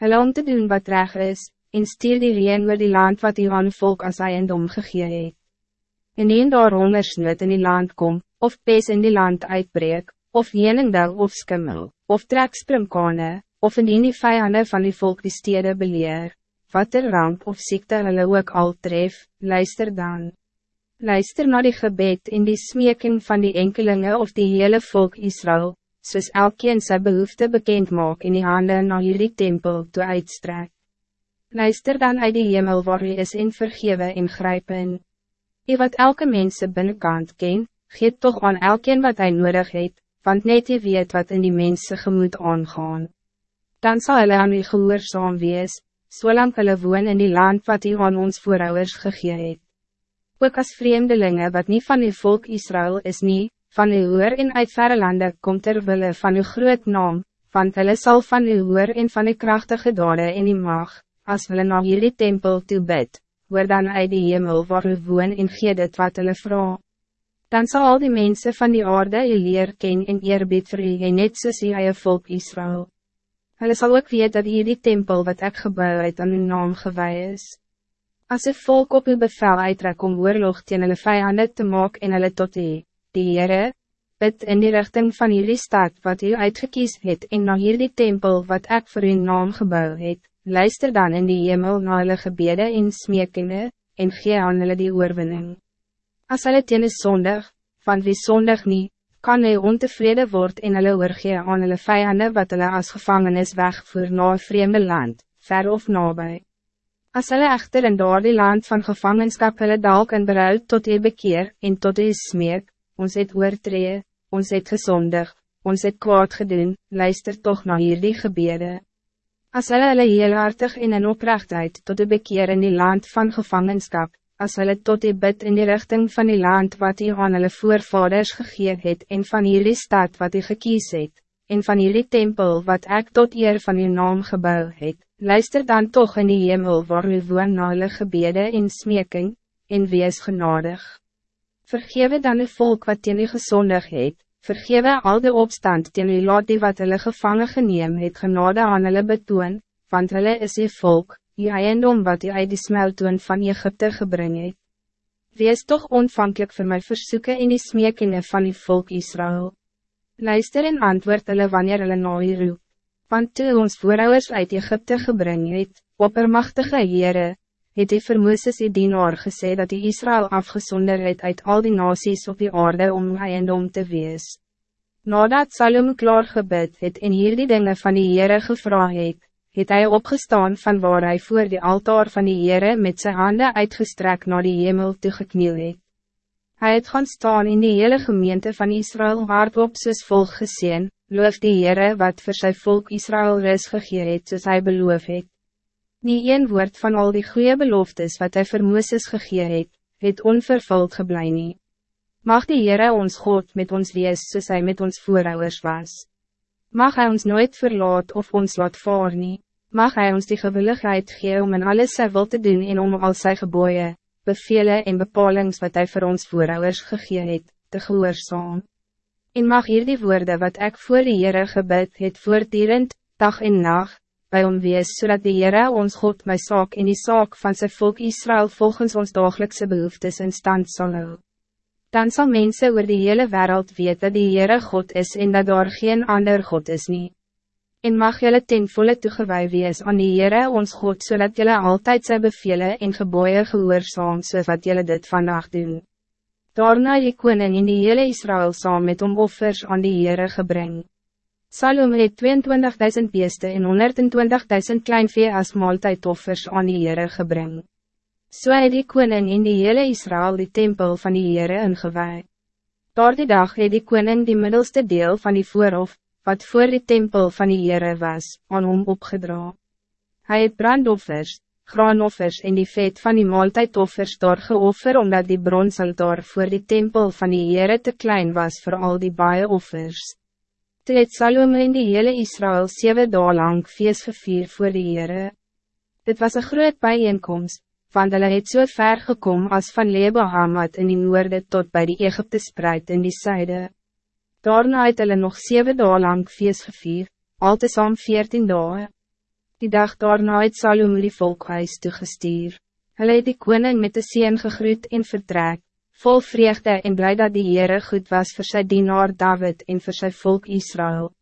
Hulle om te doen wat reg is, en stuur die reen oor die land wat die aan volk as eiendom gegee het. En een daar hongersnood in die land kom, of pes in die land uitbreek, of jeningdel of skimmel, of treksprimkane, of indien die vijanden van die volk die stede beleer, wat er ramp of ziekte hulle ook al tref, luister dan. Luister naar die gebed in die smeking van die enkelingen of die hele volk Israël, soos elkeen sy behoefte bekend maak in die handen na hierdie tempel toe uitstrek. Luister dan uit die hemel waar hy is en vergewe en gryp in. Hy wat elke mense binnenkant ken, geet toch aan elkeen wat hij nodig het, want net jy weet wat in die mense gemoed aangaan. Dan zal hulle aan u gehoorzaam wees, zolang so hulle woon in die land wat hy aan ons voorouders gegee het ook als vreemdelingen wat niet van uw volk Israël is niet, van uw hoer en uit verre lande komt er wille van uw groot naam, want hulle sal van uw hoer en van uw krachtige dade in die mag, als hulle na hierdie tempel toe bid, hoor dan uit die hemel waar u woon en gee dit wat hulle vraag. Dan zal al die mensen van die aarde u leer ken en eerbied vir en net soos u eie volk Israël. Hulle sal ook weet dat hierdie tempel wat ik gebouw het aan uw naam gewaai is. Als een volk op uw bevel uittrek om oorlog teen hulle vijanden te maak en hulle tot die, die Heere, bid in die richting van jullie stad wat u uitgekies het en na hierdie tempel wat ik voor uw naam gebouw het, luister dan in die hemel na hulle gebede en smekingen, en gee aan hulle die oorwinning. As hulle teen is zondig, van wie zondig niet, kan hy ontevrede word en hulle oorgee aan hulle vijanden wat hulle as gevangenis wegvoer na een vreemde land, ver of nabij. As hulle echter in die land van gevangenschap hulle dalk in berouw tot die bekeer en tot die smeek, ons het oortree, ons het gezondig, ons het kwaad gedoen, luister toch naar hierdie gebede. As hulle hulle heelhartig en in oprechtheid tot die bekeer in die land van gevangenschap, as hulle tot die bid in die richting van die land wat die aan hulle voorvaders gegeer het en van hierdie stad wat die gekies het, en van hierdie tempel wat ik tot eer van uw naam gebouw het, luister dan toch in die hemel waar u woon na hulle gebede en smeking, en wees genadig. Vergewe dan die volk wat teen u gezondig het, vergewe al de opstand teen u laat die wat hulle gevangen geneem het genade aan hulle betoon, want hulle is die volk, die eiendom wat u uit die smeltoon van Egypte gebring het. Wees toch ontvankelijk voor mijn verzoeken in die smekingen van die volk Israël. Luister en antwoord hulle wanneer hulle na u roep want toe ons voorouders uit Egypte gebring het, oppermachtige Heere, het die vir Mooses die dienaar gesê dat die Israël afgezonder het uit al die nasies op die aarde om eiendom te wees. Nadat Salom klaar gebid het en hier die dinge van die Heere gevra het, het hy opgestaan van waar hij voor die altaar van die Heere met zijn handen uitgestrekt naar die hemel toegekniel het. Hij het gaan staan in die hele gemeente van Israël hardop soos volg geseen, loof die Heere wat voor zijn volk Israël res gegee het soos hy beloof het. Nie een woord van al die goede beloftes wat hij vir Mooses gegee het, het onvervuld geblei nie. Mag die Heere ons God met ons wees soos hy met ons voorouders was. Mag hij ons nooit verlaat of ons laat vaar nie. Mag hij ons die gewilligheid gee om in alles sy wil te doen en om al sy geboeien, bevelen en bepalings wat hij voor ons voorouders gegee het, te gehoorzaam. En mag hier die woorden wat ik voor de Heere gebed het voortdurend, dag en nacht, bij om wees, zodat de Heere ons God my saak en die saak van zijn volk Israël volgens ons dagelijkse behoeftes in stand zal hou. Dan zal mensen oor die hele wereld weten dat die Heere God is en dat daar geen ander God is niet. En mag jylle ten volle toegewee wees aan die Heere ons God, zodat jylle altijd sy bevelen en geboeien gehoorzaam, soos wat jylle dit vandaag doen. Daarna die koning in die hele Israël saam met om offers aan die Heere gebring. Salome het 22.000 beeste en 120.000 kleinvee as maaltijdoffers aan die Heere gebring. So het die koning in die hele Israël die tempel van die Heere ingewaai. Daar die dag het die koning die middelste deel van die voorhof, wat voor die tempel van die Heere was, aan hom opgedra. Hij het brandoffers, graanoffers en die vet van die maaltijdoffers daar geoffer omdat die bronsaltaar voor die tempel van die Heere te klein was voor al die baie offers. Toe het Salome in die hele Israël zeven dagen lang feest gevier voor die Heere. Dit was een groot bijeenkomst, want hulle het so ver gekom als van Lebohamad in die noorde tot bij die Egypte spreid in die zijde. Daarna het hulle nog zeven dagen lang feest gevier, al te saam veertien dagen. Die dag daarna het Salome die volkhuis toegestuur. Hulle het die koning met de sien gegroet en vertrek, vol vreugde en blij dat die Heere goed was voor zijn dienaar David en voor zijn volk Israël.